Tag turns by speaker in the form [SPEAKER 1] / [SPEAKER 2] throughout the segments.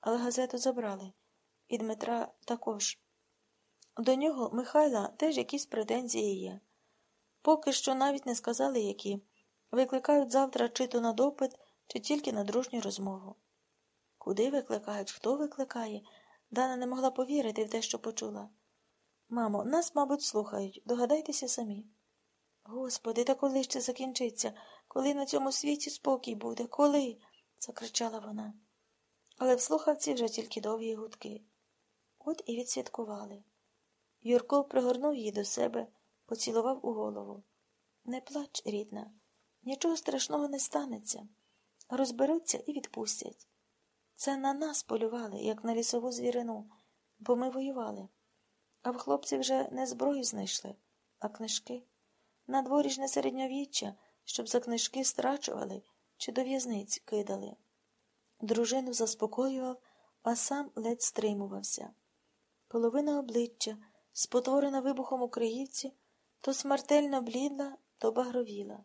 [SPEAKER 1] але газету забрали. І Дмитра також. До нього Михайла теж якісь претензії є. Поки що навіть не сказали, які. Викликають завтра чи то на допит, чи тільки на дружню розмову. Куди викликають? Хто викликає? Дана не могла повірити в те, що почула. Мамо, нас, мабуть, слухають. Догадайтеся самі. Господи, та коли ж це закінчиться? Коли на цьому світі спокій буде? Коли? закричала вона. Але в слухавці вже тільки довгі гудки. От і відсвяткували. Юрко пригорнув її до себе, поцілував у голову. Не плач, рідна, нічого страшного не станеться. Розберуться і відпустять. Це на нас полювали, як на лісову звірину, бо ми воювали. А в хлопці вже не зброю знайшли, а книжки. На дворі ж не середньовіччя, щоб за книжки страчували чи до в'язниць кидали. Дружину заспокоював, а сам ледь стримувався. Половина обличчя, спотворена вибухом у Криївці, то смертельно блідла, то багровіла.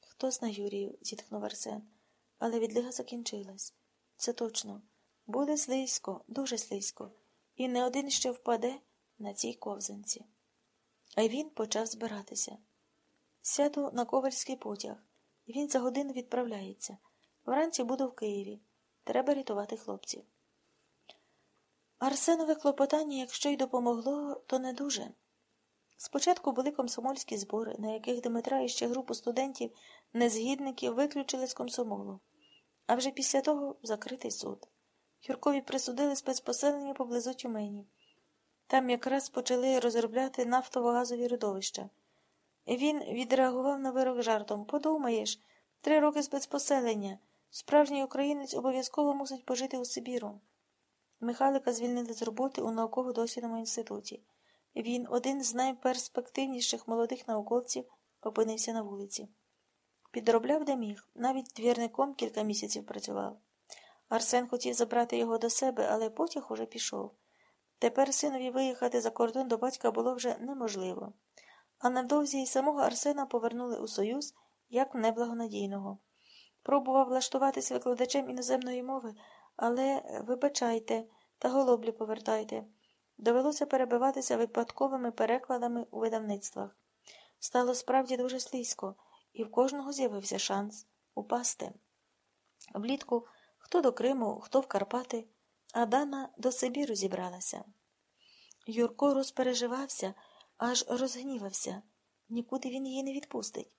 [SPEAKER 1] Хто зна Юрію, зітхнув Арсен, але відлига закінчилась. Це точно. Буде слизько, дуже слизько, і не один ще впаде на цій ковзанці. А він почав збиратися. Сяду на ковальський потяг, він за годину відправляється. Вранці буду в Києві. Треба рятувати хлопців. Арсенове клопотання, якщо й допомогло, то не дуже. Спочатку були комсомольські збори, на яких Дмитра і ще групу студентів, незгідників виключили з комсомолу, а вже після того закритий суд. Юркові присудили спецпоселення поблизу Тюмені. Там якраз почали розробляти нафтово-газові родовища. Він відреагував на вирок жартом Подумаєш, три роки спецпоселення. Справжній українець обов'язково мусить пожити у Сибіру. Михайлика звільнили з роботи у науково-дослідному інституті. Він, один з найперспективніших молодих науковців, опинився на вулиці. Підробляв де міг, навіть двірником кілька місяців працював. Арсен хотів забрати його до себе, але потяг уже пішов. Тепер синові виїхати за кордон до батька було вже неможливо. А невдовзі й самого Арсена повернули у Союз як неблагонадійного. Пробував влаштуватися викладачем іноземної мови, але вибачайте та голоблі повертайте. Довелося перебиватися випадковими перекладами у видавництвах. Стало справді дуже слизько, і в кожного з'явився шанс упасти. Влітку хто до Криму, хто в Карпати, а Дана до Сибіру зібралася. Юрко розпереживався, аж розгнівався. Нікуди він її не відпустить.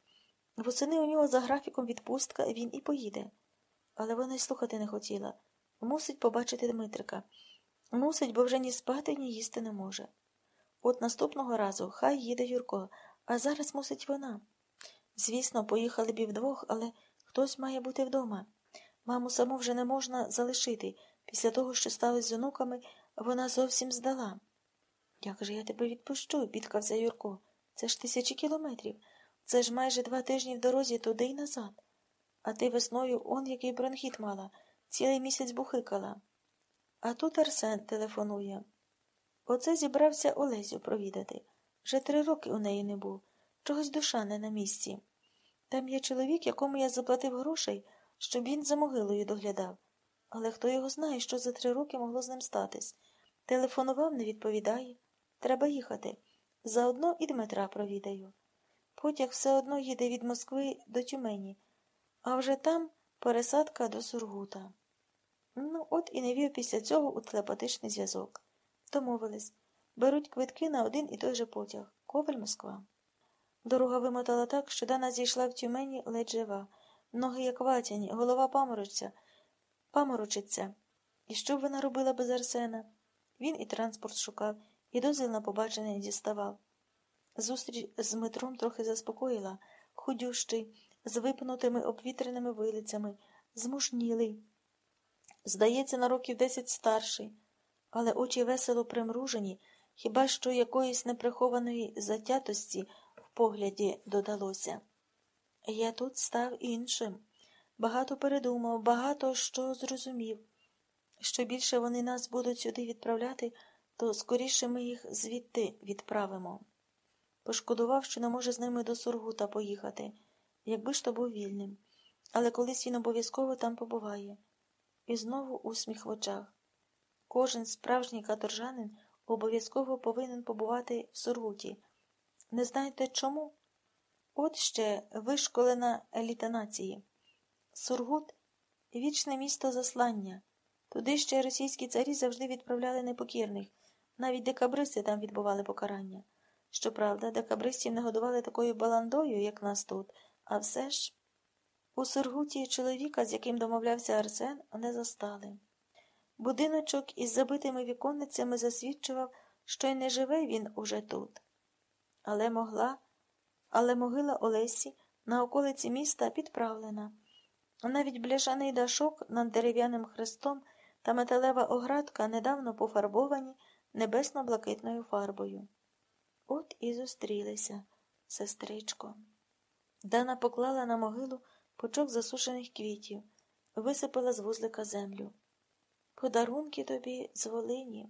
[SPEAKER 1] Восени у нього за графіком відпустка він і поїде. Але вона й слухати не хотіла. Мусить побачити Дмитрика. Мусить, бо вже ні спати, ні їсти не може. От наступного разу хай їде Юрко, а зараз мусить вона. Звісно, поїхали б і вдвох, але хтось має бути вдома. Маму саму вже не можна залишити. Після того, що сталося з онуками, вона зовсім здала. Як же я тебе відпущу? бідкався Юрко. Це ж тисячі кілометрів. Це ж майже два тижні в дорозі туди й назад. А ти весною он який бронхіт мала, цілий місяць бухикала. А тут Арсен телефонує. Оце зібрався Олесю провідати. Вже три роки у неї не був. Чогось душа не на місці. Там є чоловік, якому я заплатив грошей, щоб він за могилою доглядав. Але хто його знає, що за три роки могло з ним статись. Телефонував, не відповідає. Треба їхати. Заодно і Дмитра провідаю. Потяг все одно їде від Москви до Тюмені, а вже там пересадка до Сургута. Ну, от і не вів після цього у телепатичний зв'язок. Домовились. Беруть квитки на один і той же потяг Коваль Москва. Дорога вимотала так, що Дана зійшла в тюмені ледь жива, ноги як ватяні, голова паморочиться, паморочиться. І що б вона робила без Арсена? Він і транспорт шукав, і дозвіл на побачення діставав. Зустріч з Дмитром трохи заспокоїла, худющий, з випнутими обвітреними вилицями, змушнілий. Здається, на років десять старший, але очі весело примружені, хіба що якоїсь неприхованої затятості в погляді додалося. Я тут став іншим, багато передумав, багато що зрозумів. Що більше вони нас будуть сюди відправляти, то скоріше ми їх звідти відправимо. Пошкодував, що не може з ними до Сургута поїхати, якби ж то був вільним, але колись він обов'язково там побуває. І знову усміх в очах. Кожен справжній каторжанин обов'язково повинен побувати в Сургуті. Не знаєте чому? От ще вишколена еліта нації. Сургут вічне місто заслання. Туди ще російські царі завжди відправляли непокірних. Навіть декабристи там відбували покарання. Щоправда, декабристів не годували такою баландою, як нас тут, а все ж у Сургуті чоловіка, з яким домовлявся Арсен, не застали. Будиночок із забитими віконницями засвідчував, що й не живе він уже тут. Але могла, але могила Олесі на околиці міста підправлена. Навіть бляшаний дашок над дерев'яним хрестом та металева оградка недавно пофарбовані небесно-блакитною фарбою. От і зустрілися, сестричко. Дана поклала на могилу пучок засушених квітів, висипала з вузлика землю. Подарунки тобі з Волині.